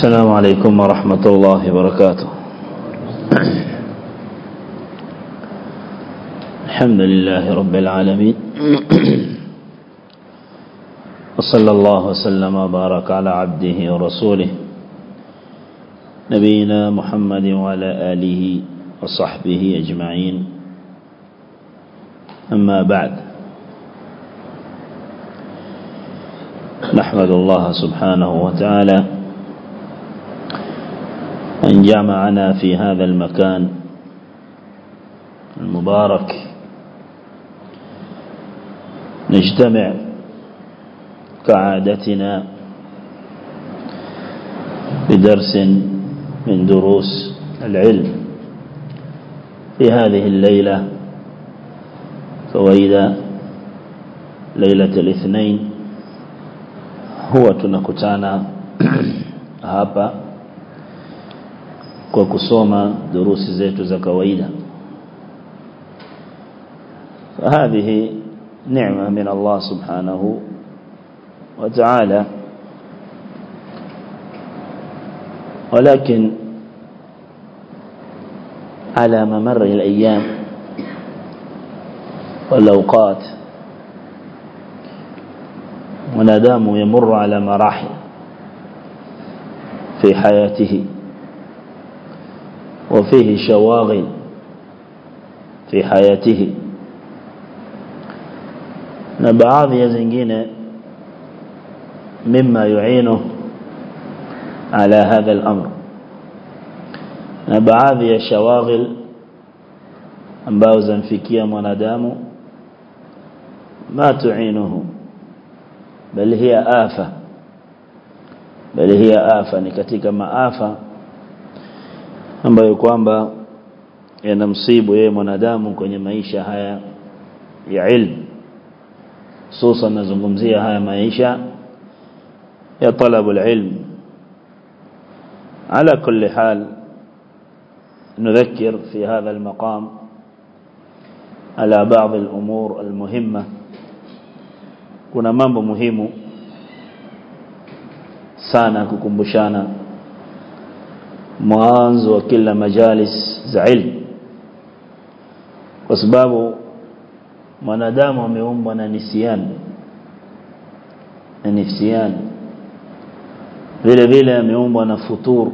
السلام عليكم ورحمة الله وبركاته. الحمد لله رب العالمين. وصلى الله وسلم وبارك على عبده ورسوله. نبينا محمد وعلى آله وصحبه أجمعين. أما بعد. نحمد الله سبحانه وتعالى جمعنا في هذا المكان المبارك. نجتمع كعادتنا بدرس من دروس العلم في هذه الليلة فوإذا ليلة الاثنين. هو tunakutana hapa kwa kusoma durusi zetu za kawaida. فهذه نعمة من الله سبحانه وتعالى ولكن على ممر الأيام والأوقات منادام يمر على مراحل في حياته وفيه شواغل في حياته. نبعاذ يزنجين مما يعينه على هذا الأمر. نبعاذ شواغل أنباوزا في كيام منادام ما تعينه بل هي آفة. بل هي آفة. نكتك ما آفة ambayo kwamba yanamsibu yeye mwanadamu kwenye maisha haya ya ilmu hususan nazungumzia haya maisha ya talabu ilm على كل حال نذكر في هذا المقام على بعض الأمور المهمة kuna mambo muhimu sana kukumbushana mwanzo wa kila majalis za ilmu. Kwa sababu mwanadamu ameumbwa na nisiani na nifsiani vile vile ameumbwa na futur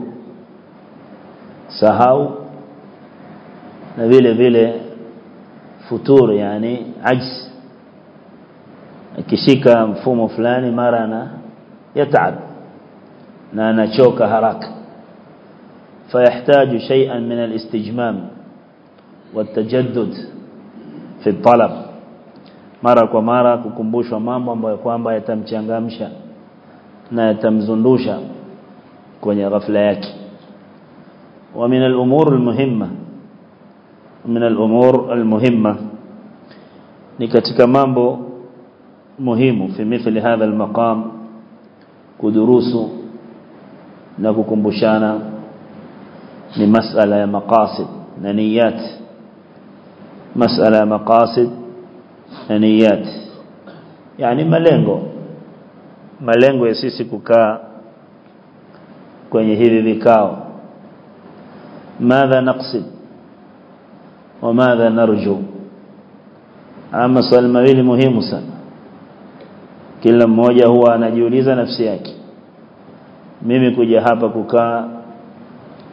sahau na vile vile futur yani ajz akishika mfumo fulani mara na yataab na anachoka haraka فيحتاج شيئا من الاستجمام والتجدد في الطلب. مرة ومرة كمبوش ومام ومام يتم تشانغامشا ويتم زندوشا كوني غفلاك ومن الأمور المهمة من الأمور المهمة نكتك مامبو مهم في مثل هذا المقام كدروس نكو كمبوشانا ni masala ya maqasid na niyat. Masala ya maqasid na niyat. Yani malengo. Malengo ya sisi kukaa kwenye hivi vikao. Madha naqsid wa madha narju. Ama swali mawili muhimu sana. Kila mmoja huwa anajiuliza nafsi yake. Mimi kuja hapa kukaa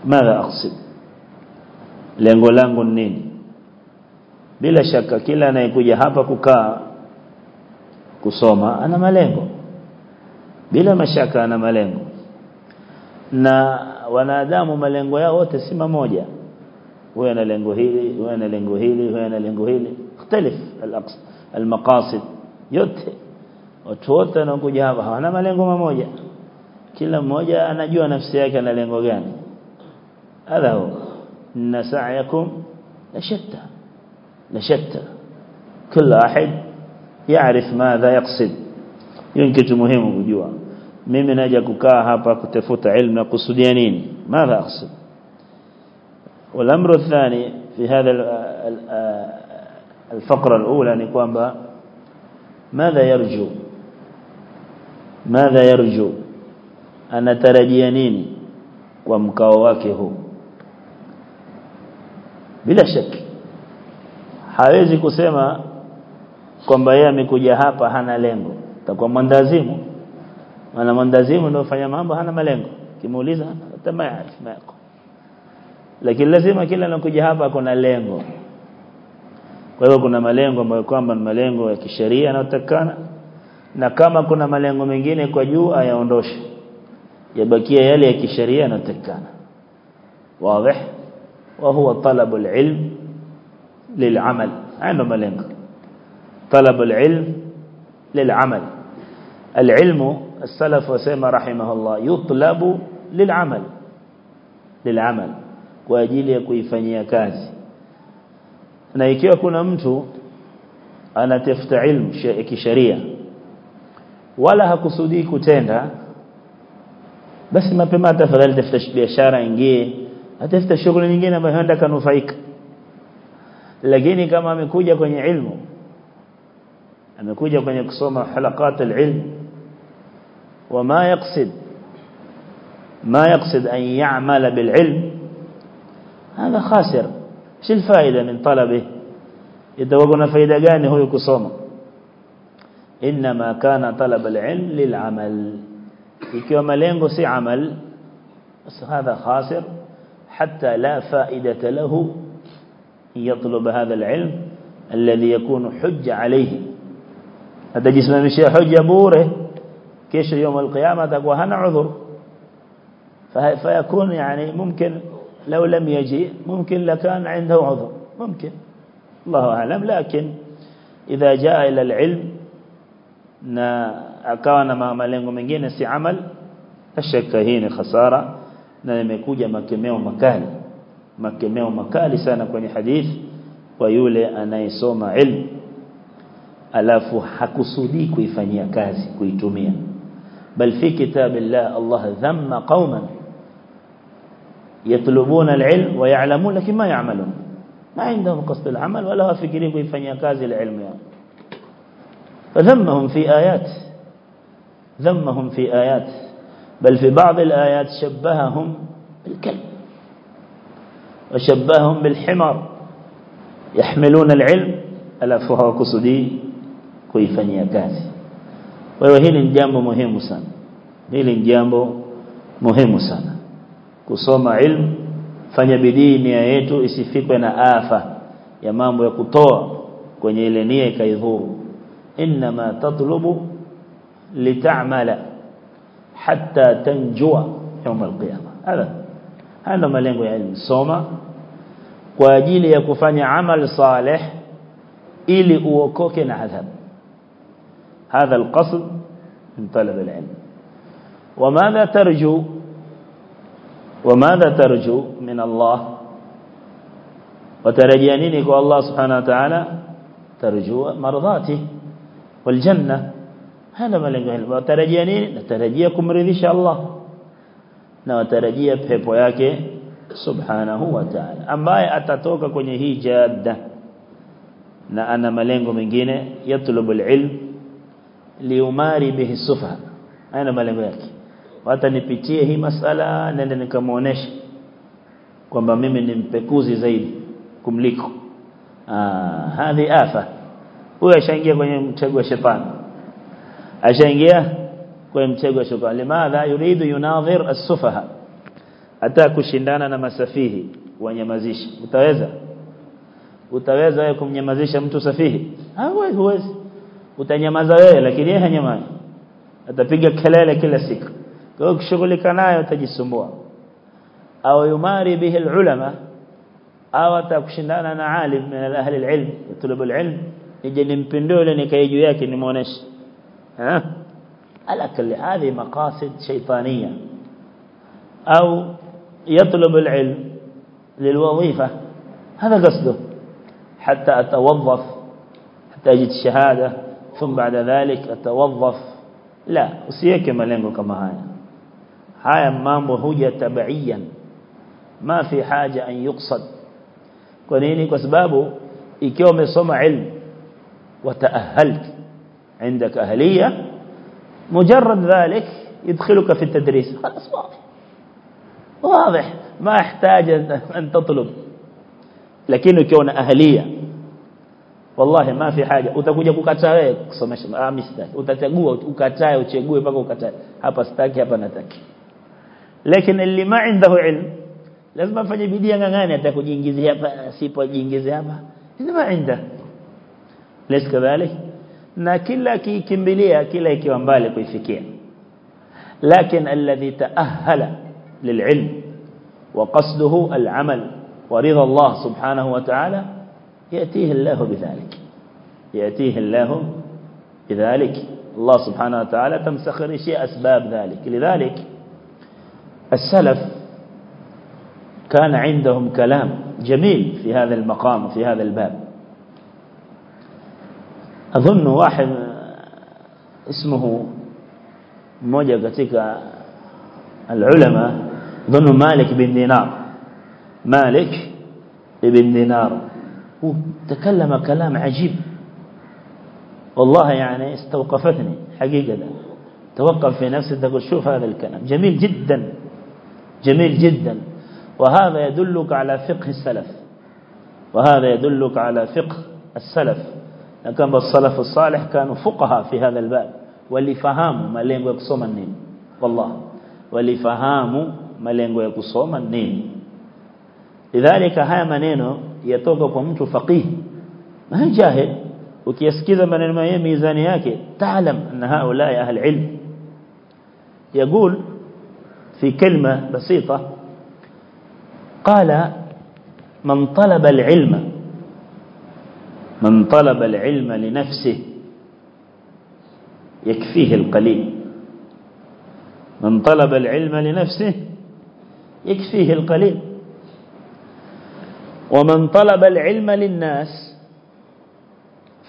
madha aqsid lengo langu ni nini? Bila shaka kila anayekuja hapa kukaa kusoma ana malengo. Bila mashaka ana malengo. Na wanadamu malengo yao wote si mamoja. Huyo ana lengo hili huyo ana lengo hili huyo ana lengo hili. Ikhtilaf al-aqs al-maqasid. Yote. Watu wote wanaokuja hapa hawana malengo mamoja. Kila mmoja anajua nafsi yake ana lengo gani هذا هو. إن سعيكم لشتى. لشتى. كل واحد يعرف ماذا يقصد. ينكت مهم وجوا ممن أجا ككاها تفوت علم قصدينين. ماذا أقصد؟ والأمر الثاني في هذا آه، الفقرة الأولى يعني نقوم بها ماذا يرجو؟ ماذا يرجو؟ أن ترجينين ومكاواكهم bila shaki hawezi kusema kwamba yeye amekuja hapa hana lengo. Atakuwa mwandazimu. Maana mwandazimu ndio fanya mambo hana malengo. Kimuuliza tamaa yako. Lakini lazima kila anakuja hapa kuna lengo. Kwa hiyo kuna malengo ambayo kwamba ni malengo ya kisheria yanayotakana na kama kuna malengo mengine kwa juu ayaondoshe yabakia yale ya kisheria yanayotakana wazi وهو طلب العلم للعمل. عندما لنك طلب العلم للعمل. العلم السلف وسيم رحمه الله يطلب للعمل. للعمل. وأجيل يكوي فني كاز نايكي أكون أمتو أنا تفت علم كشريع ولا هكسودي كتين بس ما بما تفضل تفتش بيشارة انجيه atafuta shughuli nyingine ambayo henda kanufaika lakini kama amekuja kwenye ilmu amekuja kwenye kusoma halaqat alilm وما يقصد ما يقصد أن يعمل بالعلم هذا خاسر إيش الفائدة من طلبه يتوقعنا فائدة gani huyo kusoma إنما كان طلب العلم للعمل malengo si amal basi hadha khasir حتى لا فائدة له يطلب هذا العلم الذي يكون حجة عليه. هذا جسم مشي حجة بوره. كيش يوم القيامة تقوى هنا عذر. فيكون يعني ممكن لو لم يجي ممكن لكان عنده عذر. ممكن. الله أعلم. لكن إذا جاء إلى العلم na akawa na malengo mengine si amal shaka hii na imekuja makemeo makali makemeo makali sana kwenye hadithi kwa yule anayesoma ilmu alafu hakusudii kuifanyia kazi kuitumia bal fi kitabillah Allah dhamma qauman يطلبون العلم ويعلمون لكن ما يعملون ما عندهم قصد العمل ولا فكرين كيفanyia kazi العلم يعني فذمهم في آيات ذمهم في آيات بل في بعض الآيات شبههم بالكلب وشبههم بالحمر يحملون العلم. ألا فهو قصدي كيف يكاسي وهذا الجامب مهم سنة. هذا الجامب مهم سنة. كصوم علم فنبدي نيايتو اسفكو نآفة يا مامو يا كتوى كوني لنيا كيظهر إنما تطلب لتعمل. Hatta tanjua يوم القيامة. هذا haya malengo ya ilmu soma. Kwa ajili salih ili uokoke na adhabu. هذا القصد من طلب العلم وماذا ترجو وماذا ترجو من الله وترجي نينك الله سبحانه وتعالى ترجو مرضاته والجنة هذا malengo hili watarajia nini natarajia kumridhisha Allah na watarajia pepo yake subhanahu wa ta'ala ambaye atatoka kwenye hii jadda na ana malengo mengine yatlubul ilm liumari bihi sufa ana malengo yake hata nipitie hii masala nende nikamuonesha kwamba mimi ni mpekuzi zaidi kumliko ah hadhi afa huyo ashaingia kwenye mtego wa shetani ashaingia kwa mtego wa shetani limadha yuridu yunadhir as-sufaha. Hata kushindana na masafihi wanyamazisha utaweza? Utaweza wewe kumnyamazisha mtu safihi? Hawezi huwezi. Utanyamaza wewe lakini yeye hanyamazi. Atapiga kelele kila siku. Kwa hiyo ukishughulika nayo utajisumbua. Au yumari bihi ulama au atakushindana na alim min ahli alilm yatlubu alilm nije nimpindue nikae juu yake nimuoneshe ها؟ الأكل هذه مقاصد شيطانية. أو يطلب العلم للوظيفة. هذا قصده. حتى أتوظف حتى أجد الشهادة ثم بعد ذلك أتوظف. لا وسيكم لنكم هاي هاي ما مهوجة تبعيا. ما في حاجة أن يقصد. كنيني كسبابه يكيوم صمع علم. وتأهلت. عندك أهلية مجرد ذلك يدخلك في التدريس. خلاص واضح. واضح. ما أحتاج أن تطلب. لكن كون أهلية. والله ما في حاجة. وتقول جبوك أتاي سمش أمشي وتتجو وكتاي وتجو يبقى وكتاي هبستاك هبنتك لكن اللي ما عنده علم لازم فني بدي أنا أنا تقول جينجزي هبا سيبو جينجزي هبا إذا ما عنده. ليس كذلك؟ Na kila kikimbilia kila ikiwa mbali kuifikia. لكن الذي تأهل للعلم وقصده العمل ورضا الله سبحانه وتعالى يأتيه الله بذلك يأتيه الله بذلك الله سبحانه وتعالى تمسخر شيء أسباب ذلك لذلك السلف كان عندهم كلام جميل في هذا المقام في هذا الباب أظن واحد اسمه mmoja katika العلماء ظن مالك بن دينار. مالك بن دينار. تكلم كلام عجيب. والله يعني استوقفتني حقيقة توقف في نفسي تقول شوف هذا الكلام. جميل جدا. جميل جدا. وهذا يدلك على فقه السلف. وهذا يدلك على فقه السلف. كان بالصلف الصالح كانوا فقهاء في هذا الباب. واللي فهموا ما لينغو يقصوما النين. والله. واللي فهموا ما لينغو يقصوما النين. لذلك هيا منينو يتوقف ومتو فقيه. ما هي جاهل. وكي يسكذ من المعين ميزانياك. تعلم أن هؤلاء أهل علم. يقول في كلمة بسيطة قال من طلب العلم من طلب العلم لنفسه يكفيه القليل من طلب العلم لنفسه يكفيه القليل ومن طلب العلم للناس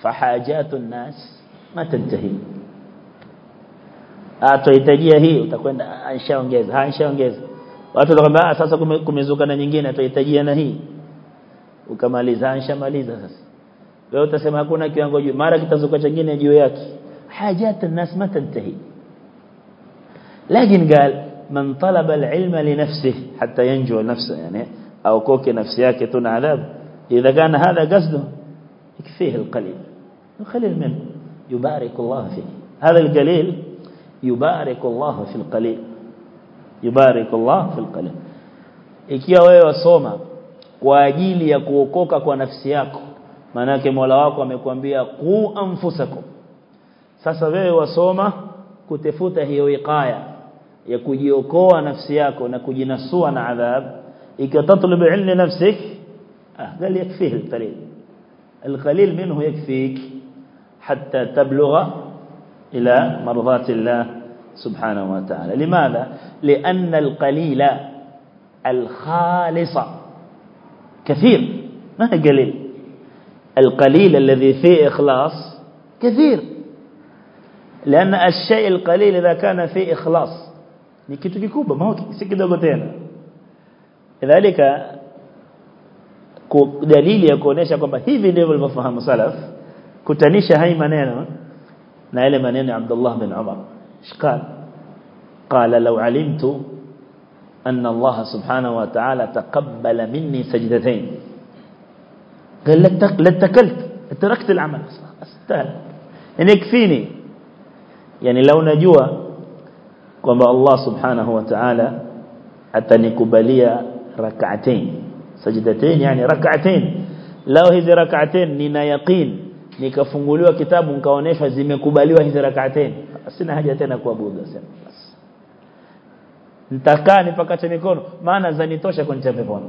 فحاجات الناس ما تنتهي atohitajia hii utakwenda anshaongeza anshaongeza watu watakwambia sasa kumezuka na nyingine atohitajia na hii ukamaliza anshamaliza sasa wewe utasema hakuna kiwango juu. Mara kitazuka chingine juu yake. حاجات الناس ما تنتهي لكن قال من طلب العلم لنفسه حتى ينجو نفسه يعني أو كوكي نفسياك تون عذاب إذا كان هذا قصده يكفيه القليل القليل منه يبارك الله فيه هذا القليل يبارك الله في القليل يبارك الله في القليل ikiwa wewe wasoma kwa ajili ya kuokoka kwa nafsi yako maana Mola wako amekwambia ku anfusakum sasa wewe wasoma kutafuta hiyo iqaya ya kujiokoa nafsi yako na kujinasua na adhab ikiwa tatlub ilmi nafsik ah قال يكفيه القليل القليل منه يكفيك حتى تبلغ إلى مرضات الله سبحانه وتعالى لماذا لأن القليل الخالص كثير ما هي قليل القليل الذي فيه إخلاص كثير. لأن الشيء القليل إذا كان فيه إخلاص يعني نكتوكي كوبا ما هو سكدة بطينا لذلك دليل يكونيش كوبا هذي نبل مفهم صلف كتنيش هاي منين؟ نعلم منين عبد الله بن عمر. قال؟ قال لو علمت أن الله سبحانه وتعالى تقبل مني سجدتين. قال لا اتكلت. اتركت العمل. استهل. يعني يكفيني. يعني لو نجوا كما الله سبحانه وتعالى حتى اتنكبالية ركعتين. سجدتين يعني ركعتين. لو هذه ركعتين نينا يقين نكفنغلوا كتاب كونيفة زمكبالية هذه ركعتين. أسنى هجتين أكوا بوضا سنة نتكاني فكتنكون ما نزاني توشكون تفكون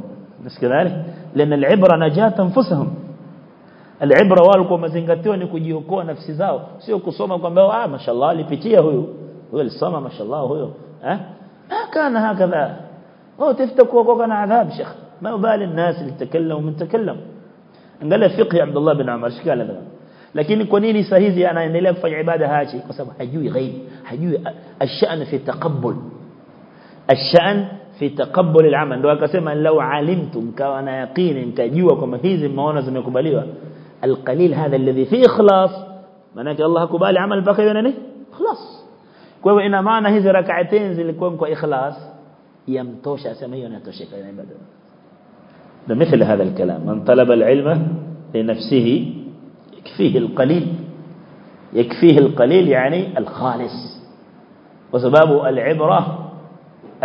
نسكذلك لأن العبرة نجاة أنفسهم. العبرة والكو مزنغتيو نكو جيوكو نفسي زاو. سيوكو صوما قمبيو آه ما شاء الله لبتيه هو. هو الصوما ما شاء الله هو. ما كان هكذا. هو تفتكو وقوكنا عذاب شيخ. ما بال الناس اللي تكلموا من تكلم. قال له فقه عبد الله بن عمر شكال هذا؟ لكن كونيني سهيزي أنا أني لا أفعل عبادة هاتي قصب حجوي غيب حجوي الشأن في التقبل الشأن في تقبل العمل. لو كسم لو علمتم كأنا يقين تجيوا كما هذه المواناة زميكوا القليل هذا الذي فيه إخلاص منك الله كبال عمل بقي بينني خلاص كوا إن ما نهذ ركعتين زي اللي كونكوا إخلاص يمتوش أسميون يمتوشك يعني بدر ده مثل هذا الكلام من طلب العلم لنفسه يكفيه القليل يكفيه القليل يعني الخالص وسبب العبرة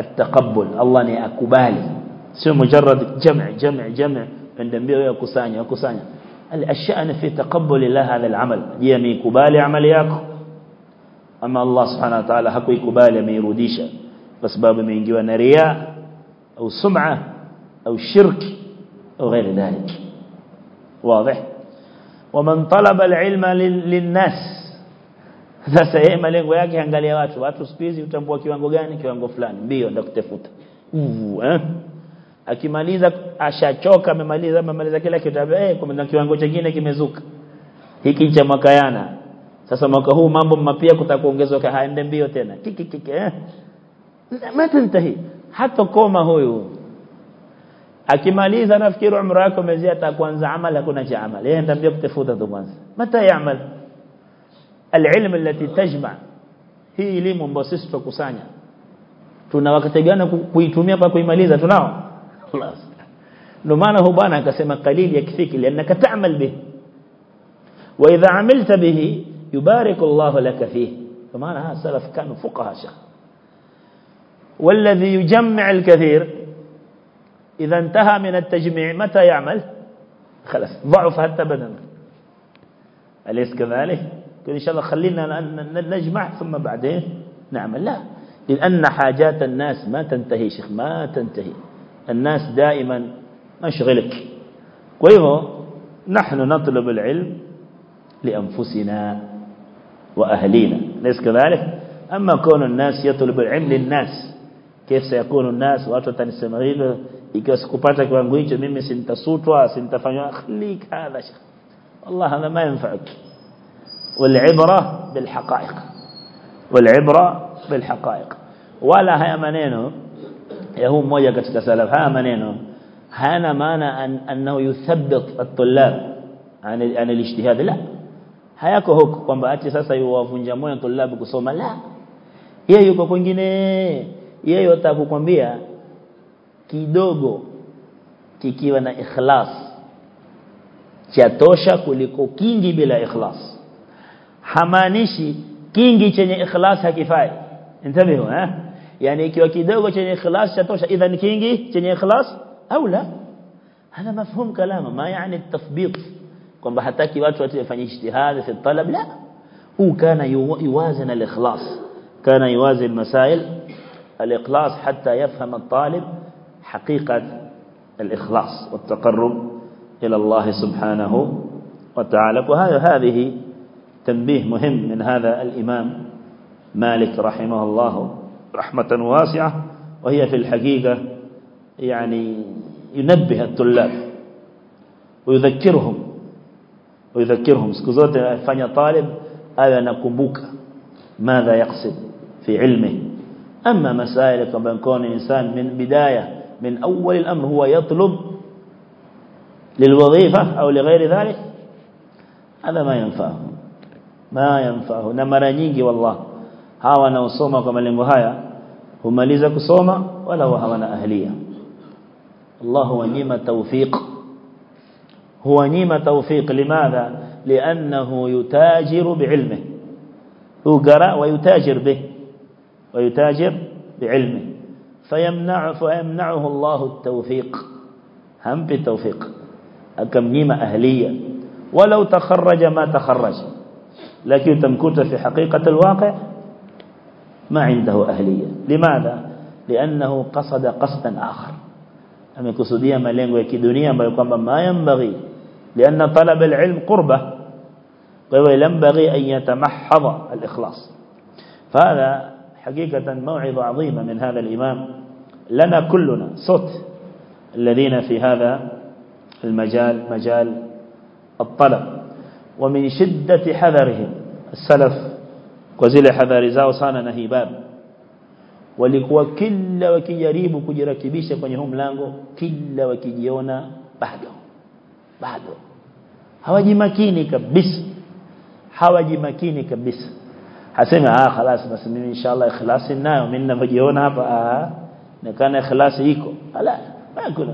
التقبل. الله ني أكبالي سو مجرد جمع جمع جمع عند بيه يكسانيا يكسانيا الشأن في تقبل الله هذا العمل يمي كبالي عملياك أما الله سبحانه وتعالى حكو يكبالي ميروديش بسباب مينجوا نرياء أو سمعة أو شرك أو غير ذلك واضح ومن طلب العلم للناس sasa yeye malengo yake angalia watu. Watu siku utambua kiwango gani kiwango fulani. Ndio ndio kutafuta. Eh? Akimaliza ashachoka amemaliza amemaliza kila kitu eh kuna kiwango kingine kimezuka. Hiki cha mwaka yana. Sasa mwaka huu mambo mapya kutakuongezeka haende mbio tena. Kiki kiki eh? Matantahi hata koma huyu. Akimaliza nafikiri umri wake umezia atakuanza amali hakuna cha amali. Yeye ndio kutafuta tu kwanza. Mata yamal العلم التي تجمع hii elimu ambayo sisi tukusanya tuna wakati gani kuitumia kwa kuimaliza tunao ndio maana huyo bwana akasema qalil yakfiki lianaka ta'mal bih wa idha amilta bihi yubarik Allah laka fihi kwa maana ha salaf kanu fuqaha shekh والذي يجمع الكثير إذا انتهى من التجميع متى يعمل خلاص ضعف حتى بدنه أليس كذلك قال إن شاء الله خلينا نجمع ثم بعدين نعمل. لا. لأن حاجات الناس ما تنتهي شيخ ما تنتهي. الناس دائما مشغلك. وإذا نحن نطلب العلم لأنفسنا وأهلينا. ليس كذلك؟ أما كون الناس يطلب العلم للناس كيف سيكون الناس؟ watu watanisema hivyo ikiwa sikupata kiwango hicho mimi sintasutwa sintafanywa khalik والله هذا ما ينفعك. والعبرة بالحقائق. والعبرة بالحقائق. ولا هيا منينه يهو موجة كتكسالة هيا منينه هانا مانا أن أنه يثبت الطلاب عن, عن الاجتهاد. لا. هياكو هوك قم بأتي ساسا يوافن جموية طلاب كسوما. لا. يهو يكو كنجيني يهو تاكو قم بيا كيدوغو. kikiwa na ikhlas chatosha kuliko kingi بلا إخلاص. Hamaanishi kingi chenye ikhlas hakifai intabihu eh yani ikiwa kidogo chenye ikhlas chatosha idhan kingi chenye ikhlas au la hana mafhum kalama ma yani التثبيط kwamba hataki watu wafanye ijtihad fi talab la هو كان يوازن الإخلاص كان يوازن مسائل الإخلاص حتى يفهم الطالب حقيقة الإخلاص والتقرب إلى الله سبحانه وتعالى وهذا هذه تنبيه مهم من هذا الإمام مالك رحمه الله رحمة واسعة وهي في الحقيقة يعني ينبه الطلاب ويذكرهم ويذكرهم. سكوزوت فني طالب هذا نكمبوك ماذا يقصد في علمه؟ أما مسائل كما يكون إنسان من بداية من أول الأمر هو يطلب للوظيفة أو لغير ذلك هذا ما ينفعه. ما ينفعه na mara nyingi wallah hawa wanaosoma kwa malengo haya humaliza kusoma wala hawana ahlia Allah wanyima tawfiq huwa nyima tawfiq limadha li'annahu yutajiru bi'ilmihi يقرأ ويتاجر به ويتاجر بعلمه فيمنع فيمنعه الله التوفيق هم بالتوفيق أكم نيمة أهلية ولو تخرج ما تخرج لكن تمكت في حقيقة الواقع ما عنده أهلية. لماذا؟ لأنه قصد قصدا آخر. أم يقصدية ملين ويكدنيا ما ينبغي. لأن طلب العلم قربة. وينبغي أن يتمحض الإخلاص. فهذا حقيقة موعظة عظيمة من هذا الإمام. لنا كلنا صوت الذين في هذا المجال مجال الطلب. ومن شدة حذرهم السلف وزل حذر zao sana na hibab walikuwa kila wakijaribu kujirakibisha kwenye huu mlango kila wakijiona bado bado hawajimakini kabisa hawajimakini kabisa hasema ah خلاص basi mimi inshallah ikhlasi nayo mimi ninavyojiona hapa ah na kana ikhlasi iko ala hakuna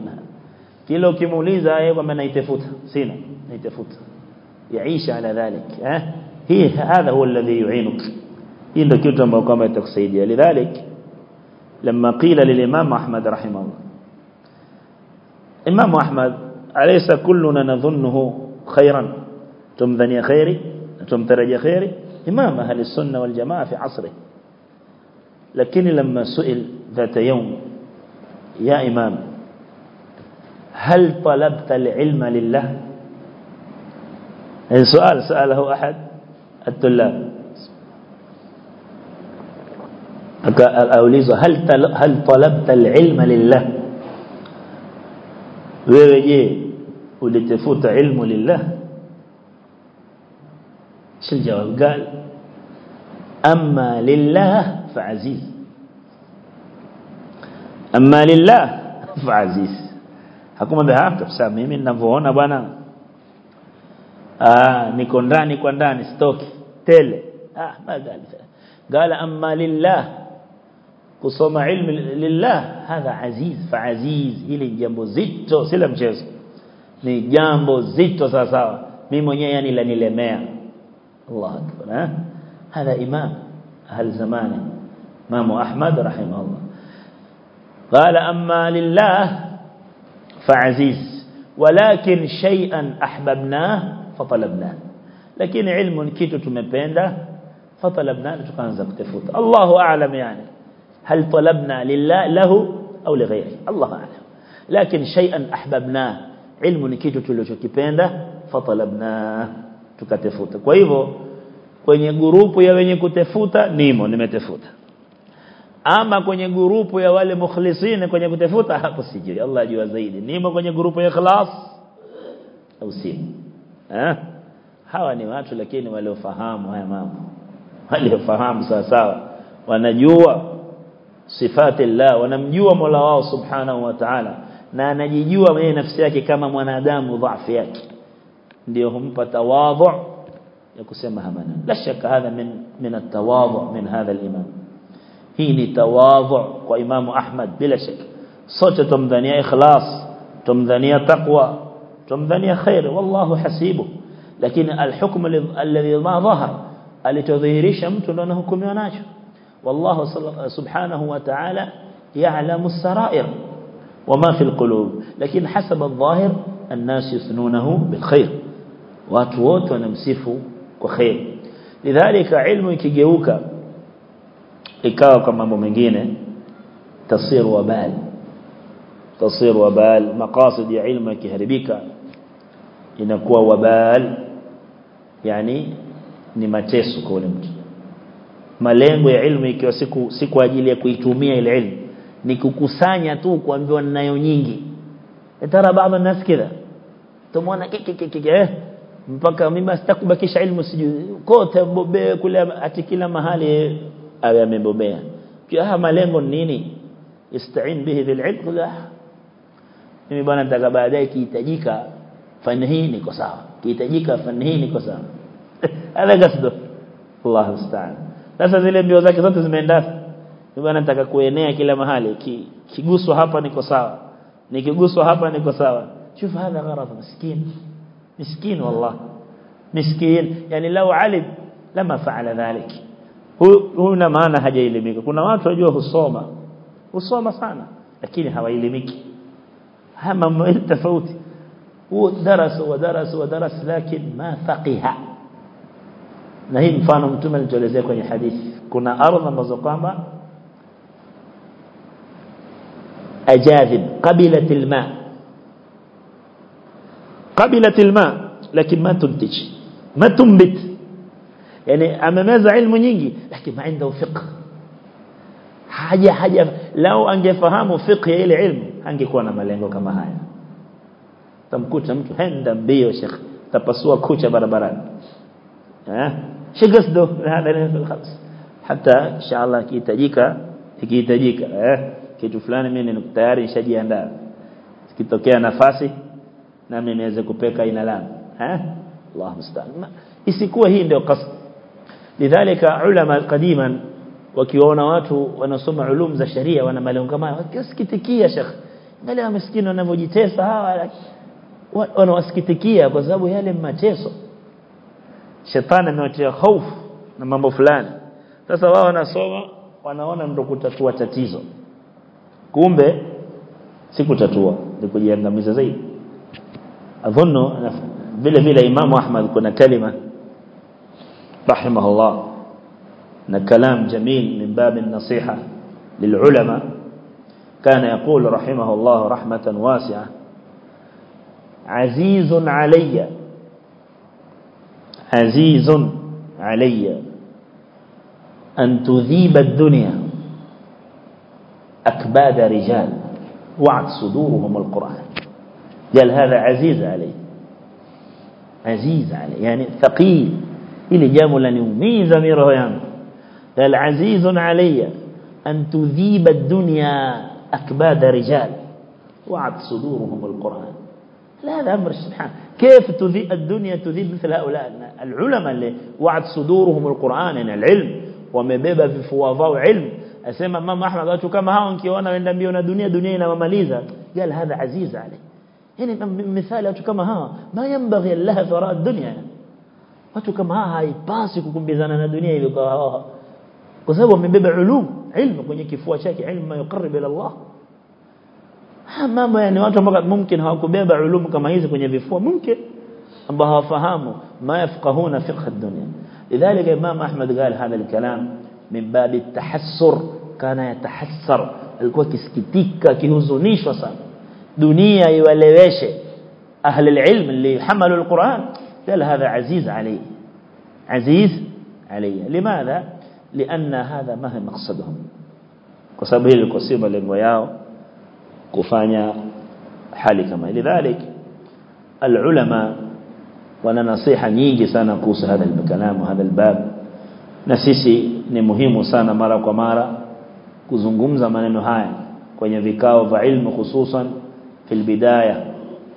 kila ukimuuliza yeye kwamba naitafuta sina naitafuta يعيش على ذلك ها؟ هي هذا هو الذي يعينك. kitu ambacho kwamba itakusaidia lidhalik لما قيل للإمام أحمد رحمه الله إمام أحمد أليس كلنا نظنه خيرا؟ تمذني خيري تمترجي خيري. إمام أهل السنة والجماعة في عصره. لكن لما سئل ذات يوم يا إمام هل طلبت العلم لله؟ السؤال سأله أحد الطلاب. أوليزه هل هل طلبت العلم لله؟ je ulitafuta ilmu lillah شو الجواب؟ قال أما لله فعزيز. أما لله فعزيز. hakuma dhahabu kabisa mimi ninavyoona bwana ah niko ndani kwa ndani stoki tele ah magali qala amma lillah kusoma ilmu lillah hadha aziz fa aziz hili jambo zito sila mchezo ni jambo zito sawa sawa mimi mwenyewe yani la nilemea Allah akbar eh هذا إمام أهل زمانه إمام أحمد رحمه الله قال أما لله فعزيز ولكن شيئا أحببناه فطلبناه لكن علم kitu tumependa فطلبناه tukaanza kutafuta الله أعلم يعني هل طلبنا لله له أو لغيره الله أعلم لكن شيئا أحببناه علم kitu tulichokipenda فطلبناه tukatafuta kwa hivyo kwenye grupu ya wenye kutafuta nimo nimetafuta ama kwenye grupu ya wale mukhlisin kwenye kutafuta hapo sijui Allah ajua zaidi nimo kwenye grupu ya ikhlas au si eh hawa ni watu lakini waliofahamu haya mambo waliofahamu sawa sawa wanajua sifati Allah wanamjua Mola wao subhanahu wa ta'ala na anajijua mwenye nafsi yake kama mwanadamu dhaifu yake ndio humpa tawadhu ya kusema hamana la shaka hadha min min at-tawadhu min hadha al-imam hii ni tawadhu kwa imamu Ahmad bila shaka sote tumdhania ikhlas tumdhania taqwa ثم خير والله حسيبه. لكن الحكم الذي ما ظهر اللي تظهري شمت لنا حكم يناجه والله سبحانه وتعالى يعلم السرائر وما في القلوب. لكن حسب الظاهر الناس يثنونه بالخير. واتوت ونمسفه وخير لذلك علم يكيجيوك إكاوك ما ممجينة تصير وبال. تصير وبال. مقاصد علمك هربيك inakuwa wabal yani ni mateso kwa yule mtu. Malengo ya ilmu ikiwa siku si kwa ajili ya kuitumia ile ilmu ni kukusanya tu kuambiwa ninayo nyingi. Tara baadhi nas kidha? Tumwona kiki kiki eh mpaka mimi sitakubakisha ilmu sijui kote mbobea kule ati kila mahali awe amebobea. Kia malengo nini? Istain bihi bil ilm mimi bwana nataka baadaye kihitajika فن هي نيكو ساوا كيتجيكا فن هي نيكو هذا قصده. الله المستعان. ناس زي اللي ميو زكي زوت زمندا يبقى أنا كوينيا كلا محلي كي كيغوسو هابا نيكو ساوا نيكيغوسو هابا نيكو ساوا شوف هذا غرض. مسكين. مسكين والله. مسكين. يعني لو علم لما فعل ذلك. هو هنا ما نهج يلميك. كنا ما تجوه الصوم الصوم صانا لكن هو يلميك. هم التفوت هو درس ودرس ودرس لكن ما فقه. نهيم فانم تمل جلزيك وني حديث. كنا أرضا بزقامة أجاذب. قبلة الماء. قبلة الماء لكن ما تنتج. ما تنبت. يعني أما ماذا علم ينجي لكن ما عنده فقه. حاجة حاجة. لو أنجي فهمه فقه إلى علم. أنجي كونا ما لينجو كما هاي. Tamkuta mtu. Henda mbio shekhi tapasua kucha barabarani. Eh shigasdo hada ni khalas. Hata inshallah kihitajika ikihitajika eh? Kitu fulani mimi ni tayari nishajiandaa. Kitokea nafasi na mimi niweze kupeka ina langu eh Allah musta'an. Isikuwa hii ndio qasd. Lidhalika ulama qadiman wakiona watu wanasoma ulum za sharia wana malengo kama wakisikitikia shekh wa maskini wanavyojitesa hawa wanawasikitikia kwa sababu yale mateso shetani amewatia hofu na mambo fulani sasa wao wanasoma wanaona ndo kutatua tatizo kumbe si kutatua ni kujiangamiza zaidi adhunnu vile vile imamu ahmad kuna kalima rahimahullah na kalam jamil min bab an-nasiha lilulama يقول رحمه الله رحمة واسعة عزيز علي. عزيز علي. أن تذيب الدنيا أكباد رجال وعد صدورهم القرآن. قال هذا عزيز علي. عزيز علي. يعني ثقيل. إلي جامل لنيومي زميره يعني قال عزيز علي. أن تذيب الدنيا أكباد رجال وعد صدورهم القرآن. لا هذا أمر سبحان. كيف تذي الدنيا تذي مثل هؤلاء العلماء اللي وعد صدورهم القرآن يعني العلم ومبيبا في فوافا وعلم. أسمى مام أحمد قالت كما هاو انكي وأنا من نبيونا دنيا دنيا ومليزة قال هذا عزيز عليه هنا يعني مثال قالت كما ها ما ينبغي الله وراء الدنيا. قالت كما ها هاي باسي كم بيزاننا دنيا يبقى ها قصبه من بيب علوم علم. كون يكفوه شاكي علم ما يقرب إلى الله. Mambo yani watu ambao mumkin hawakubeba ulum kama hizi kwenye vifua mumkin ambao hawafahamu ma yafqahuna fiqh ad-dunya لذلك الإمام أحمد قال هذا الكلام من باب التحسر كان يتحسر alikuwa kisikitika kihuzunishwa sana dunia iwaleweshe ahli alilm حملوا القرآن قال هذا عزيز علي عزيز علي لماذا لأن هذا ما هي مقصدهم kwa sababu hili liko si malengo yao كفانيا حالي كما لذلك العلماء وأنا نصيحة نيجي سانا كوس هذا الكلام وهذا الباب نسيسي نمهم سانا مارا كمارا كزنقوم زمان نهاية كوين يذكاو فعلم خصوصا في البداية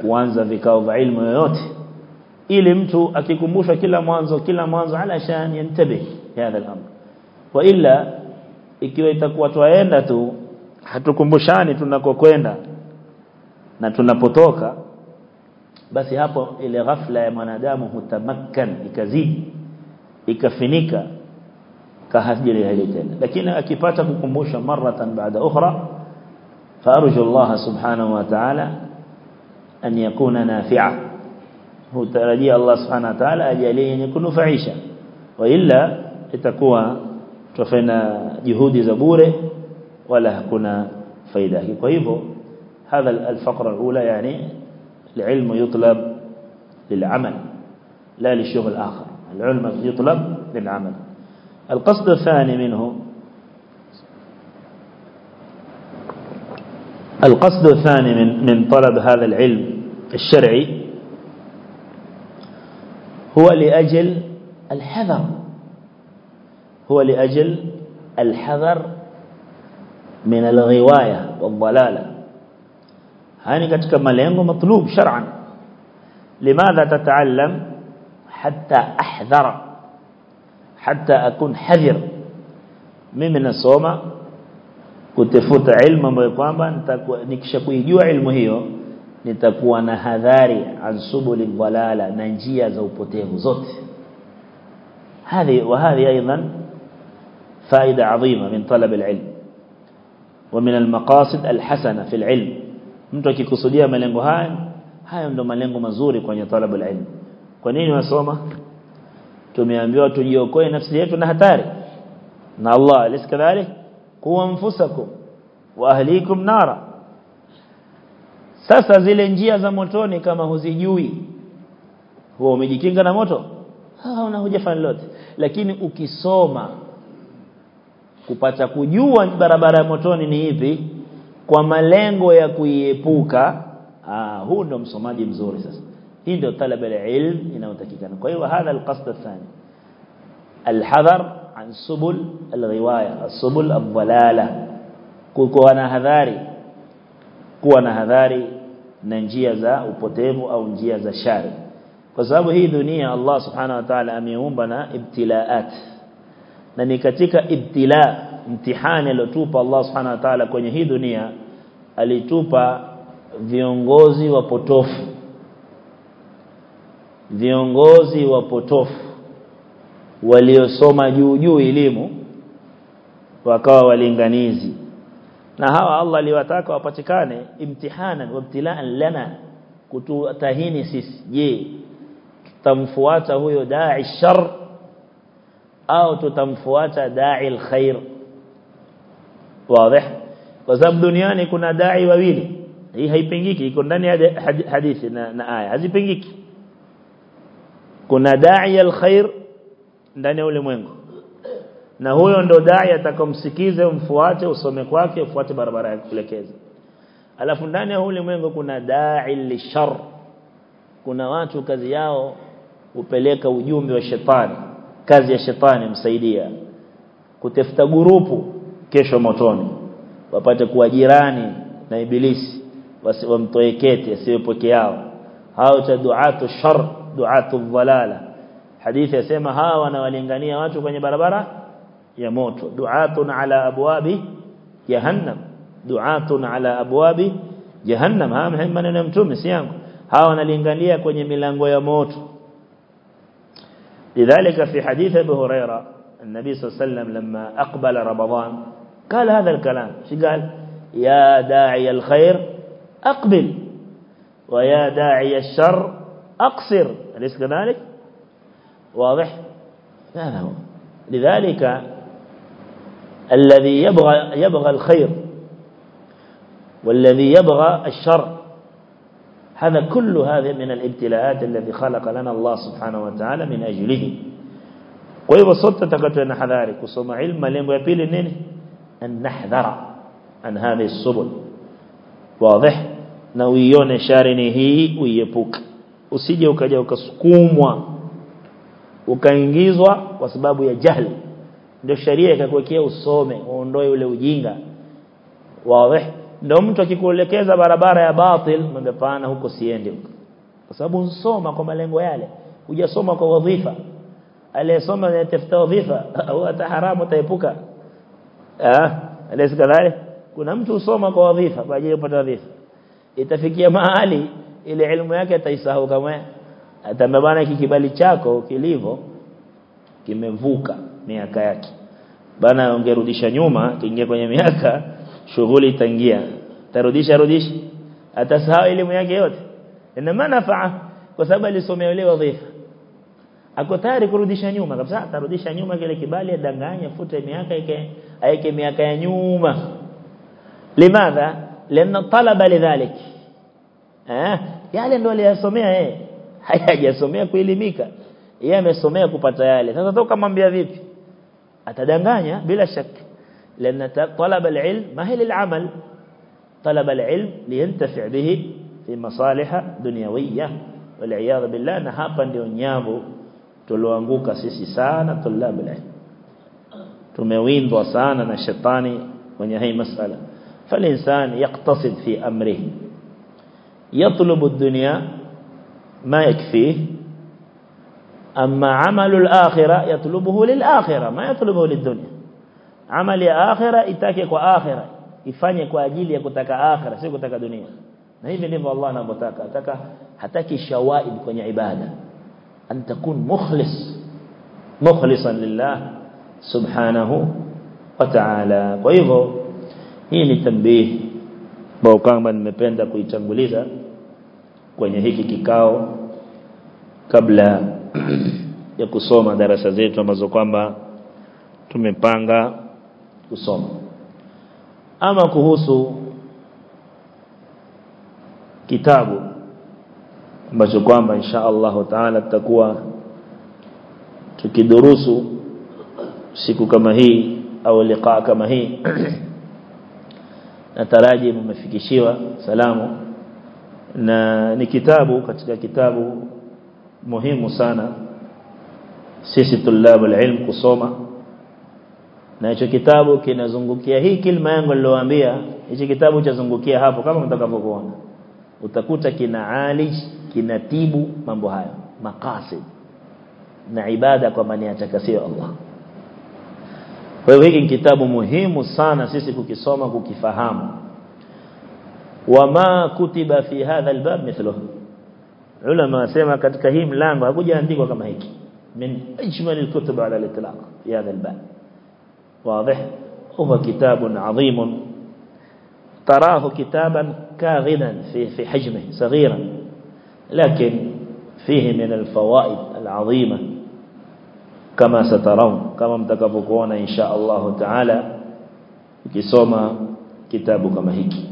كوانزا ذكاو فعلم يوتي ili mtu akikumbushwa kila mwanzo kila mwanzo alashan yantabih ya hadha al-amr. Wa illa ikiwa itakuwa tuenda tu hatukumbushani tunakokwenda na tunapotoka basi hapo ile ghafla ya mwanadamu hutamakkan ikazidi ikafinika kahajiri hili tena lakini akipata kukumbusha maratan baada ukhra فارجو الله سبحانه وتعالى أن يكون نافعا هو ترجي الله سبحانه وتعالى أجاليه أن يكون فعيشا وإلا itakuwa tufanya juhudi za wala hakuna faida kwa hivyo هذا الفقرة الأولى يعني العلم يطلب للعمل لا للشغل آخر العلم يطلب للعمل. القصد الثاني منه القصد الثاني من من طلب هذا العلم الشرعي هو لأجل الحذر. هو لأجل الحذر من الغواية والضلالة. هاني كتك ملينغو مطلوب شرعا. لماذا تتعلم؟ حتى أحذر. حتى أكون حذر. ممن الصوم كتفوت علم ميقوانبا نكشكو يجيو علم هيو نتكو نهذاري عن سبل الضلالة زو زوبوته زوت. هذه وهذه أيضا فائدة عظيمة من طلب العلم. wa min almaqasid alhasana fi alilm mtu akikusudia malengo haya hayo ndio malengo mazuri kwenye talabu alilm. Kwa nini wasoma? Tumeambiwa tujiokoe nafsi yetu na hatari. Na Allah alaysa kadhalik? Kuwa anfusakum wa ahlikum nara. Sasa zile njia za motoni kama huzijui huwa umejikinga na moto? Hauna hujafanya lolote. Lakini ukisoma kupata kujua barabara ya motoni ni ipi kwa malengo ya kuiepuka ah huu ndo msomaji mzuri sasa. Hii ndio talaba ilm inayotakikana. Kwa hiyo hadha alqasd athani alhadhar an subul alriwaya subul adhalala kuwa na hadhari kuwa na hadhari na njia za upotevu au njia za shari. Kwa sababu hii dunia Allah subhanahu wa ta'ala ameumba na ibtilaat na ni katika ibtila mtihani aliotupa Allah subhanahu wa ta'ala kwenye hii dunia alitupa viongozi wapotofu. Viongozi wapotofu waliosoma juu juu elimu wakawa walinganizi. Na hawa Allah aliwataka wapatikane imtihanan wabtilaan lana kututahini sisi. Je tutamfuata huyo da'i shar au tutamfuata da'i alkhair wazi. Kwa sababu duniani kuna da'i wawili. Hii haipingiki iko ndani ya hadithi na, na aya. Hazipingiki. Kuna da'i alkhair ndani ya ulimwengu. Na huyo ndo dai atakomsikize umfuate usome kwake ufuate barabara yake kuelekeza. Alafu ndani ya ulimwengu kuna dai lishar kuna watu kazi yao upeleka ujumbe wa shetani kazi ya shetani msaidia kutafuta gurupu kesho motoni. Wapate kuwa jirani na ibilisi. Wamtoe kete asiwe peke yao. Hao cha duatu shar duatu dhalala. Hadithi yasema hawa wanawalingania watu kwenye barabara ya moto. Du'atun ala abwabi jahannam. Du'atun ala abwabi jahannam. Haya maneno ya mtume si yangu. Hawa wanalingania kwenye milango ya moto lidhalika fi hadith Abu Huraira النبي صلى الله عليه وسلم لما أقبل رمضان قال هذا الكلام شو قال؟ يا داعي الخير أقبل ويا داعي الشر أقصر. أليس كذلك؟ واضح؟ هذا هو. لذلك الذي يبغى يبغى الخير والذي يبغى الشر هذا كل هذا من الابتلاءات الذي خلق لنا الله سبحانه وتعالى من أجله. ويبقى صوت تكتبنا حذارك وصمع علم لم يبيل أن نحذر عن هذه السبل. واضح؟ نويون شارنه ويبوك. وسيجي وكجي وكسكوم وكانجيزوا وسبب يجهل. ndio sharia ikakuwekea usome uondoe ule ujinga ndio mtu akikuelekeza barabara ya batil mwambie huko siende huko. Kwa sababu unsoma kwa malengo yale. Hujasoma kwa wadhifa. Aliyesoma anatafuta wadhifa. Au ataharamu taepuka ah alisi kadhalik kuna mtu usoma kwa wadhifa kwa ajili ya kupata wadhifa. Itafikia mahali ile elimu yake ataisahau kama atambana kikibali chako kilivyo kimevuka miaka yake. Bana ungerudisha nyuma kiingia kwenye miaka shughuli itaingia. Tarudisha rudishi atasahau elimu yake yote. Ina manafaa kwa sababu alisomea ile wadhifa. Ako tayari kurudisha nyuma kabisa. Atarudisha nyuma kile kibali adanganya fute miaka yake aike miaka ya nyuma. Limadha? Lana talaba lidhalik eh? Yale ndio aliyasomea yeye. Hayajasomea kuelimika. Yeye amesomea kupata yale. Sasa toka mwambia vipi? Atadanganya bila shaka لأن طلب العلم ما هي للعمل؟ طلب العلم لينتفع به في مصالح دنيوية. والعياذ بالله na hapa ndio nyavu tulioanguka sisi sana tulab ilm tumewindwa sana na فالإنسان يقتصد في أمره. يطلب الدنيا ما يكفيه أما عمل الآخرة يطلبه للآخرة ما يطلبه للدنيا. Amali ya akhira itake kwa akhira. Ifanye kwa ajili ya kutaka akhira sio kutaka dunia. Na hivi ndivyo Allah anavyotaka. Ataka hataki shawaid kwenye ibada. An takun mukhlis. Mukhlisan lillah subhanahu wa ta'ala. Kwa hivyo hii ni tambii ambao kama nimependa kuitanguliza kwenye hiki kikao kabla ya kusoma darasa zetu ambazo kwamba tumepanga kusoma. Ama kuhusu kitabu ambacho kwamba insha Allah taala tutakuwa tukidurusu siku kama hii au liqa kama hii. Nataraji mmefikishiwa salamu. Na ni kitabu katika kitabu muhimu sana sisi tulabu ilm kusoma na hicho kitabu kinazungukia hii kilima yangu niliyowaambia hicho kitabu chazungukia hapo kama mtakavyoona utakuta kina alij kinatibu mambo hayo. Maqasid. Na ibada kwa maana yatakasio Allah. Kwa hiyo hiki kitabu muhimu sana sisi kukisoma kukifahamu. Wama kutiba fi hadha albab mithluhu. Ulama wasema katika hii mlango hakujaandikwa kama hiki. Min ajmal alkutub ala alitlaq fi hadha albab واضح؟ هو كتاب عظيم. تراه كتابا كاغدا في في حجمه صغيرا لكن فيه من الفوائد العظيمة. كما سترون كما متكفكون إن شاء الله تعالى ukisoma kitabu kama hiki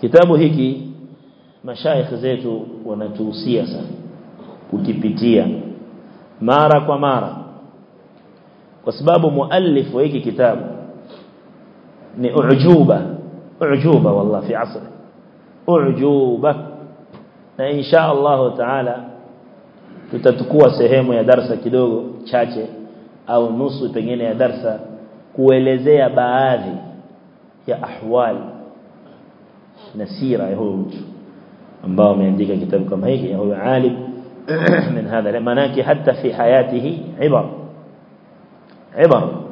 kitabu hiki mashaikh zetu wanatuhusia sana kukipitia mara kwa kwa sababu muallif wa hiki kitabu ni ujuba ujuba wallah fi asri ujuba na insha Allah taala tutatukua sehemu ya darsa kidogo chache au nusu pengine ya darsa kuelezea baadhi ya ahwal na sira ya huyo mtu ambao ameandika kitabu kama hiki huyo alim من هذا manake hata fi hayatihi ibar عبر.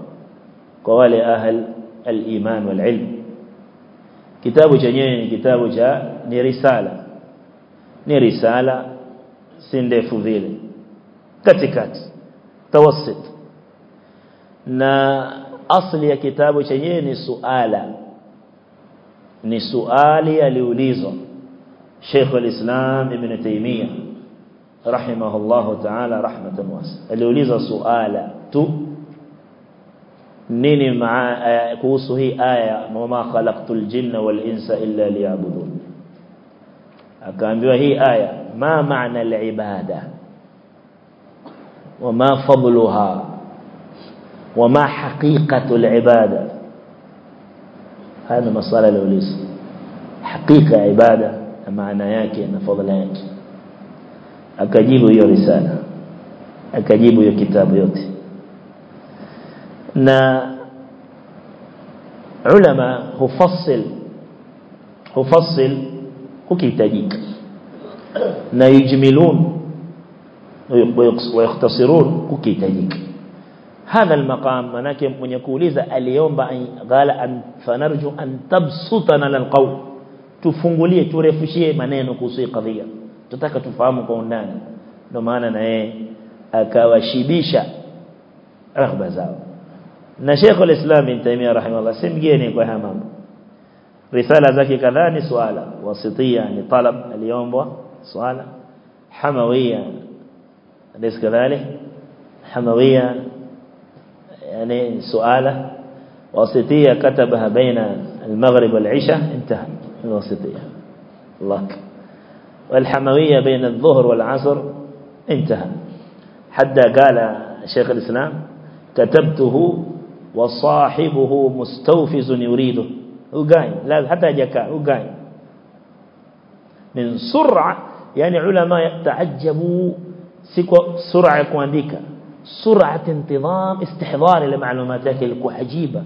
قوالي أهل الإيمان والعلم. كتاب جنين كتاب جاء نرسالة نرسالة سندف ذيل كتكات توسط. نا أصل كتاب جنين سؤالة نسؤال لوليزة شيخ الإسلام ابن تيمية رحمه الله تعالى رحمة واسعة. يليوليزو سؤالا تو nini kuhusu hii aya wama khalaqtul jinna wal insa illa liya'budun akaambiwa hii aya ma maana al-ibada wama fadluha wama haqiqatu al-ibada haya masala aliulizwa hakika ya ibada na maana yake na fadhila yake akajibu hiyo risala akajibu hiyo kitabu yote نا علماء هفصل هفصل هكيتاجيك نا يجملون ويختصرون هكيتاجيك هذا المقام مناكم من يقول إذا اليوم بأن قال أن فنرجو أن تبسطنا للقول. تفنغولي ترفشي منين كسي قضية. تتاك تفهم قولنا نمانا نهي أكاوشيبيشا رغبة زاوية na Sheikh al-Islam Ibn Taymiyyah rahimahullah simgeni kwa haya mambo risala zake kadhaa ni swala wasitia ni talab aliombwa swala hamawiya ليس كذلك حموية يعني سؤالة وسطية كتبها بين المغرب والعشاء انتهى الوسطية الله والحموية بين الظهر والعصر انتهى حتى قال شيخ الإسلام كتبته وصاحبه مستوفز يريد أغاين لا حتى جكا أغاين من سرعة يعني علماء تعجبوا سكو سرعة كوانديكا سرعة انتظام استحضار لمعلومات لك لكو حجيبة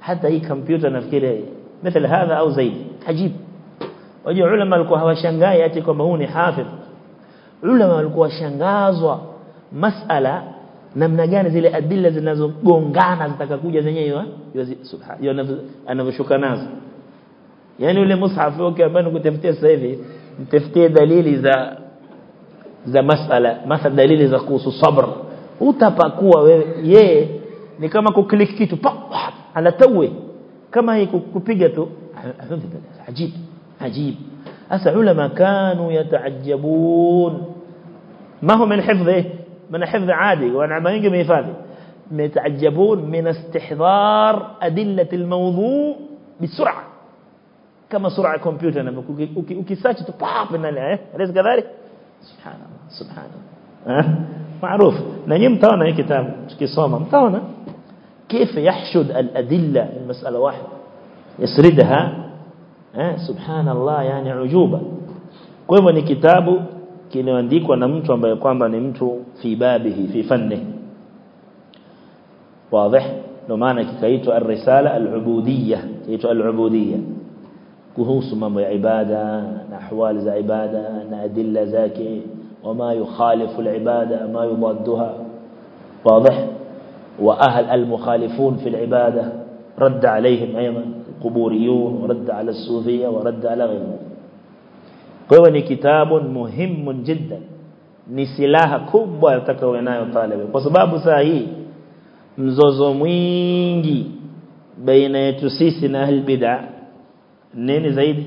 حتى أي كمبيوتر نفكير مثل هذا أو زي. عجيب. وجي علماء لكو هوا شنغاي يأتيكم هوني حافظ. علماء لكو شنغازوا مسألة namna gani zile adilla zinazogongana zitakakuja zenyewe subhanahu anavyoshuka nazo yani ule mushaf wake ambao nikutafutia sasa hivi mtafutie dalili za za masala mathalan dalili za kuhusu sabr utapakua wewe yeye ni kama kuklik kitu anatawe kama hii kupiga tu ajib ajib asa ulama kanu yataajabun ما هو من حفظه من حفظ عادي وأنا ما ينجم يفادي. يتعجبون من استحضار أدلة الموضوع بسرعة. كما سرعة كمبيوتر وكيساتش تطاق من الآية أليس كذلك؟ سبحان الله سبحان الله. معروف. نجم تانا هي كتاب؟ كيصوما تانا كيف يحشد الأدلة؟ المسألة واحدة. يسردها. سبحان الله يعني عجوبة. kwa hivyo kinaandikwa na mtu ambaye kwamba ni mtu fi babihi fi fanni wazi ndio maana kikaitwa ar-risala al-ubudiyya kikaitwa al-ubudiyya kuhusu mambo ya ibada na ahwali za ibada na adilla zake wama yukhalifu al-ibada ma yudadduha wazi وأهل المخالفون في العبادة رد عليهم أيضا القبوريون ورد على الصوفية ورد على غيرهم kwa كتاب مهم جدا ni silaha kubwa utakayo nayo talib kwa sababu saa hii mzozo mwingi baina yetu sisi na ahli bid'ah nini zaidi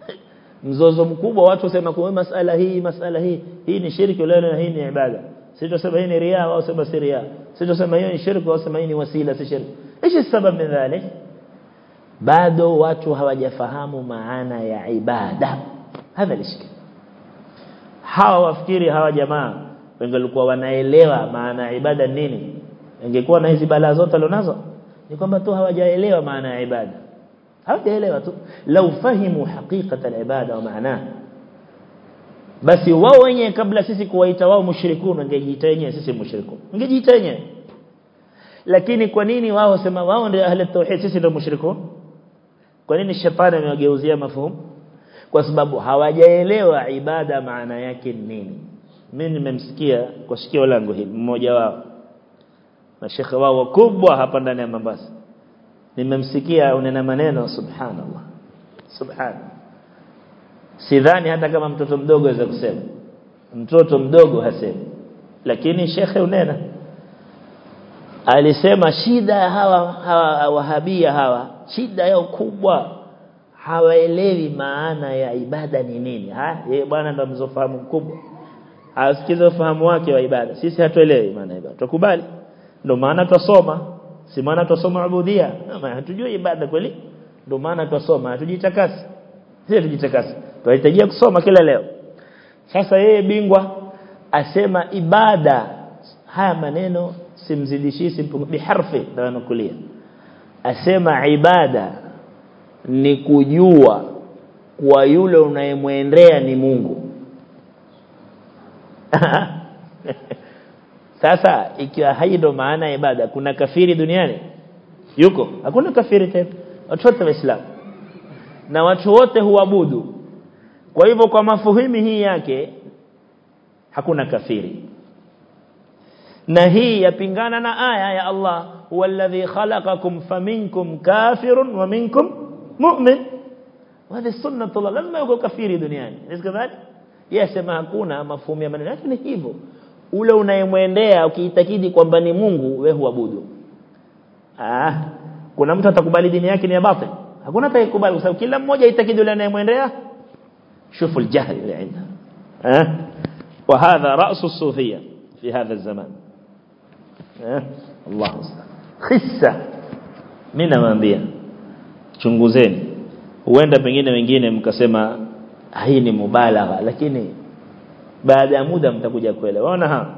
mzozo mkubwa watu wasema kwa masala hii masala hii hii ni shirki leo na hii ni ibada sitosema hii ni riya au sema si riya sitosema hiyo ni shirki au sema hii ni wasila si shirki ايش السبب من ذلك bado watu hawajafahamu maana ya ibada hadha lishkil hawa wafikiri hawa jamaa walikuwa wanaelewa maana ibada nini. Ingekuwa na hizi balaa zote alionazo ni kwamba tu hawajaelewa maana ya ibada. Hawajaelewa tu. Lau fahimu haqiqata ya ibada wa maana basi wao wenyewe kabla sisi kuwaita wao mushrikun wangejiita wenyewe sisi mushrikun. Wangejiita wenyewe. Lakini kwa nini wao sema wao ndio ahli tauhid sisi ndio mushrikun? Kwa nini shetani amewageuzia mafumu kwa sababu hawajaelewa ibada maana yake nini. Mimi nimemsikia kwa sikio langu hili mmoja wao. Na shekhe wao wakubwa hapa ndani ya Mombasa. Nimemsikia unena maneno subhanallah. Subhan sidhani hata kama mtoto mdogo aweza kusema. Mtoto mdogo hasemi. Lakini shekhe unena. Alisema shida ya hawa, hawa wahabia hawa shida yao kubwa hawaelewi maana ya ibada ni nini ha? Yeye bwana ndo mzofahamu mkubwa. Asikize ufahamu wake wa ibada. Sisi hatuelewi maana ya ibada. Tukubali ndio maana tusoma si maana tusoma ubudia? Ama hatujui ibada kweli? Ndo maana tusoma hatujitakasi. Sisi tujitakasi tunahitaji kusoma kila leo. Sasa yeye bingwa asema ibada. Haya maneno simzidishi simpungu biharfi ndio anakulia asema ibada ni kujua kwa yule unayemwendea ni Mungu. Sasa ikiwa haido maana ibada kuna kafiri duniani? Yuko. Hakuna kafiri tena. Watu wote waislamu na watu wote huabudu. Kwa hivyo kwa mafuhimi hii yake hakuna kafiri. Na hii yapingana na aya ya Allah huwa alladhi khalaqakum faminkum kafirun wa minkum مؤمن. وهذه السنة الله لما يقول كفير الدنيا نس كذلك يا سما كونا مفهوم يا من الناس من هيفو. ولو نايمين ده أو كي تكيدي قام بني مungu وهو بودو. آه. كنا متى تقبل الدنيا كني أبطل هكونا تقبل. وسأو كل ما جاي تكيد ولا نايمين ده شوف الجهل اللي عندنا. آه. وهذا رأس الصوفية في هذا الزمان. آه. الله أستغفر خسة من أمانبيه chunguzeni. Huenda pengine wengine mkasema hii ni mubalagha lakini baada ya muda mtakuja kuelewa. Ona ha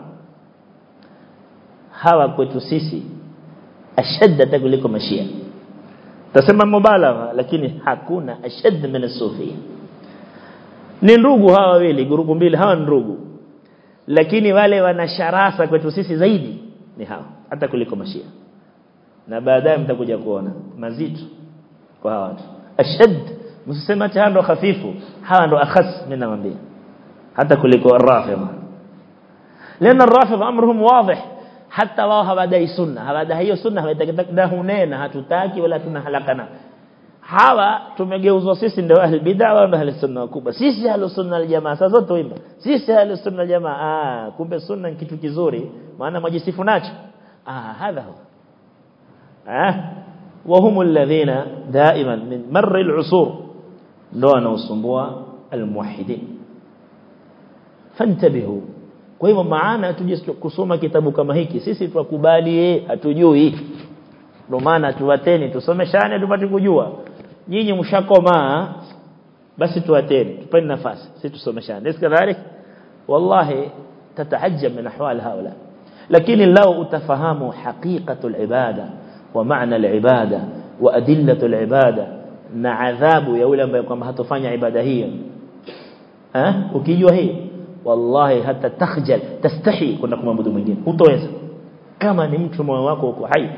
hawa kwetu sisi ashadda kuliko mashia. Tasema mubalagha lakini hakuna ashadd min as-sufia ni ndugu hawa wawili grupu mbili hawa ndugu. Lakini wale wana sharasa kwetu sisi zaidi ni hawa hata kuliko mashia. Na baadaye mtakuja kuona. Mazito kwa hawa watu ashad msisema ndo hafifu hawa ndo akhas mimi nawaambia hata kuliko ar-rafidha lana ar-rafidha amruhum wadih hata wao hawadai sunna hawadai hiyo sunna hawatakida hunena hatutaki wala tuna halakana hawa tumegeuzwa sisi ndio ahli bid'a wa ahli sunna kubwa sisi ahli sunna aljamaa sasa zote wimba sisi ahli sunna aljamaa ah kumbe sunna ni kitu kizuri maana majisifu nacho ah hadha ah وهم الذين دائما من مر العصور ndio wanaosumbua almuwahhidin fantabihu kwa hivyo maana tuje kusoma kitabu kama hiki sisi tukubali hatujui ndio maana tuwateni tusomeshane tupate kujua nyinyi mshakoma basi tuwateni tupeni nafasi sisi tusomeshane kadhalik wallahi tatahajjab min ahwal haula lakini lao utafahamu haqiqatul ibada al-ibada wa adillatul ibada na adhabu ya yule ambaye kwamba hatofanya ibada hiyo eh ukijua hii wallahi hata takhjal tastahi kwenda kumwabudu mwingine hutoweza kama ni mtu moyo wako uko hai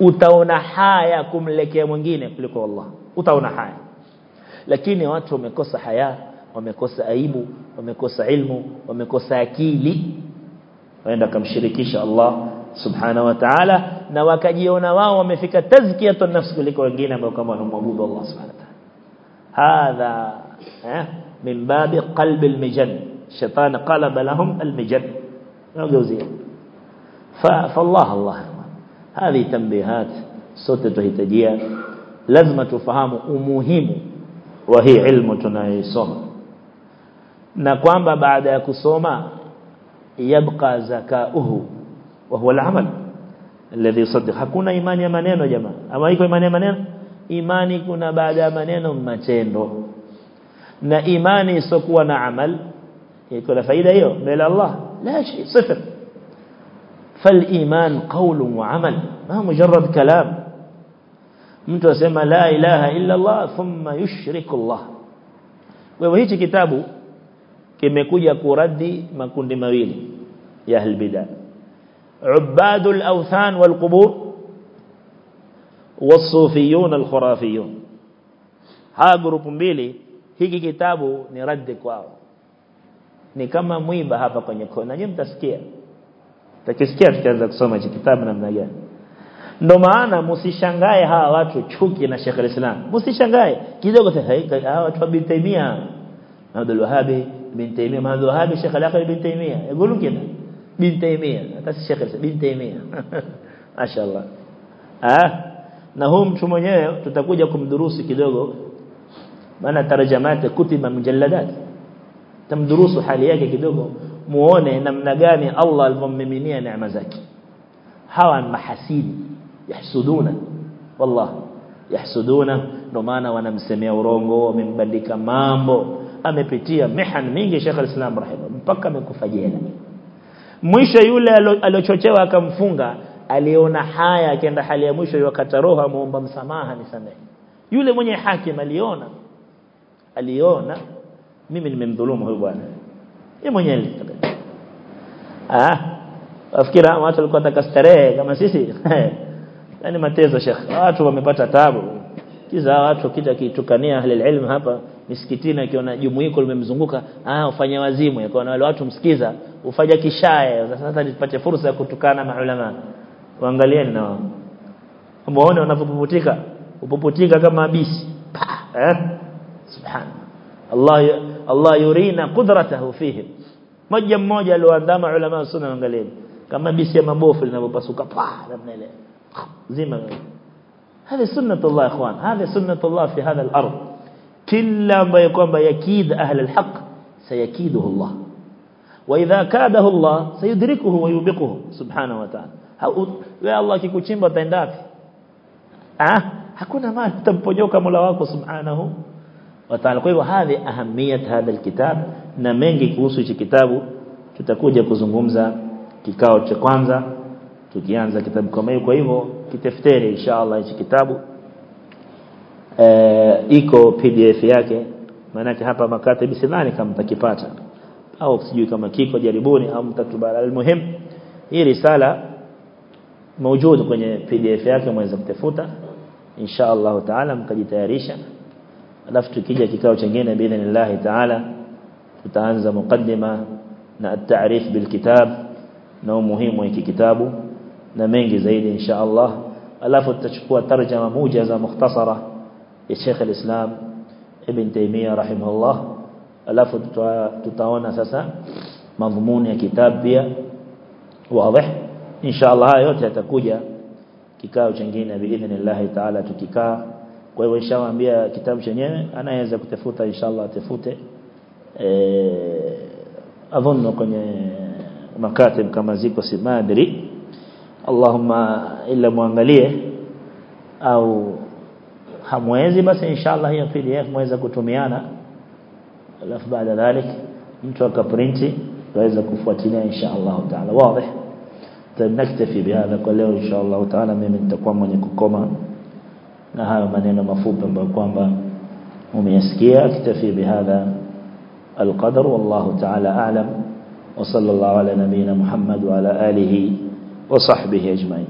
utaona haya kumlekea mwingine kuliko Allah utaona haya lakini watu wamekosa haya wamekosa aibu wamekosa ilmu wamekosa akili waenda kumshirikisha Allah سبحانه وتعالى نواك جيونا واو مفك تزكية النفس كلك وقينا بوكما نمبوب الله سبحانه وتعالى هذا من باب قلب المجن الشيطان قلب لهم المجن فالله الله هذه تنبيهات sote tuahitajia lazima tufahamu kwamba hii علم tunayosoma na kwamba بعد kusoma يبقى زكاؤه وهو العمل الذي يصدق. hakuna imani ya maneno جماعة. ama iko imani ya maneno؟ imani kuna baada maneno matendo na imani isiyokuwa na عمل iko na faida hiyo؟ ميل الله. لا شيء. صفر. فالإيمان قول وعمل. ما هو مجرد كلام. من تسمى لا إله إلا الله ثم يشرك الله. وهيك كتابه. كما كوجا كردي ما كنت مويل يا أهل بدأ awthan wal qubur wasufiyun al khurafiyun ha grupu mbili hiki kitabu ni raddi kwao ni kama mwiba hapa kwenye kona nyinyi mtasikia takisikia tukianza kusoma hichi kitabu namna gani ndo maana msishangae hawa watu chuki na Sheikh al-Islam msishangae kidogo hawa watu wa bin Taimia Abdul Wahhab bin Taimia Abdul Wahhab Sheikh al-Akhir bin Taimia yقولون كده بن تيمية. أتاس الشيخ بن تيمية. ما شاء الله. نهوم شمونيه تتكوجكم دروس كدوغو. مانا ترجمات كتب مجلدات. تم دروس حالياك كدوغو. موونه نمنغاني الله الممميني نعم ذاك هوا محسين يحسدون. والله يحسدون. نمانا ونمسمي ورونغو. ومنبلك مامو أمي بيتيا محن مينجي شيخ الإسلام رحمه. مبكا من كفجيه لك mwisho yule aliochochewa akamfunga aliona haya akaenda hali ya mwisho yakata roho amuomba msamaha nisamehe. Yule mwenye haki aliona. Aliona mimi nimemdhulumu huyu bwana. Yeye mwenyewe ah afikira watu walikuwa takastarehe kama sisi. Yani matezo shekh watu wamepata tabu. Kiza watu kitakitukania ahli ilmu hapa misikitini akiona jumuiko limemzunguka ah ufanye wazimu yakawa wale watu msikiza ufanye kishaye sasa nipate fursa ya kutukana maulama waangalieni na wao muone wanapopuputika upuputika kama abisi eh subhana Allah Allah yurina qudratahu fihim mmoja mmoja alioandama ulama sunna angalieni kama bisi ya mabofu linapopasuka pa namna ile zima هذه سنة الله اخوان هذه سنة الله في هذا الارض كلا ما يقوم بيكيد أهل الحق سيكيده الله. وإذا كاده الله سيدركه ويبقه سبحانه وتعالى. يا الله كي كتشمب تندافع ها آه، هكونا ما تبقى ملواك سبحانه وتعالى. قلوا هذه أهمية هذا الكتاب. نمنجي كوسو كتابه تتكوجي كزنغمزة كيكاو تشكوانزة تكيانزة كتابكم أيوكو إيمو كتفتري إن شاء الله كتابه iko pdf yake maana hapa makatibi sidhani kama mtakipata au sijui kama kiko jaribuni au mtatubara almuhim hii risala موجود kwenye pdf yake mweza kutafuta inshallah taala mkajitayarisha alafu tukija kikao kingine biidhnillah taala tutaanza mukaddima na at-ta'rif bil kitab na umuhimu wa kitabu na mengi zaidi insha Allah alafu tutachukua tarjama mujaza mukhtasara ya Sheikh al-Islam Ibn Taymiyyah rahimahullah. Alafu tutaona sasa madhumuni ya kitabu pia. Wazi. Inshallah haya yote yatakuja kikao kingine biidhnillah taala tukikaa. Kwa hivyo inshawaambia kitabu chenyewe anaweza kutafuta inshallah atafute. Eh adhunno kwenye makatib kama ziko si madri. Allahumma illa muangalie au hamwezi basi inshallah hiyo PDF mweza kutumiana alafu baada dhalik mtu akaprinti waweza kufuatilia inshallah taala wazi tunaktafi bihadha kwa leo inshallah taala mimi nitakuwa mwenye kukoma na hayo maneno mafupi ambayo kwamba umeyasikia kitafi bihadha القدر والله تعالى أعلم وصلى الله على نبينا محمد وعلى آله وصحبه أجمعين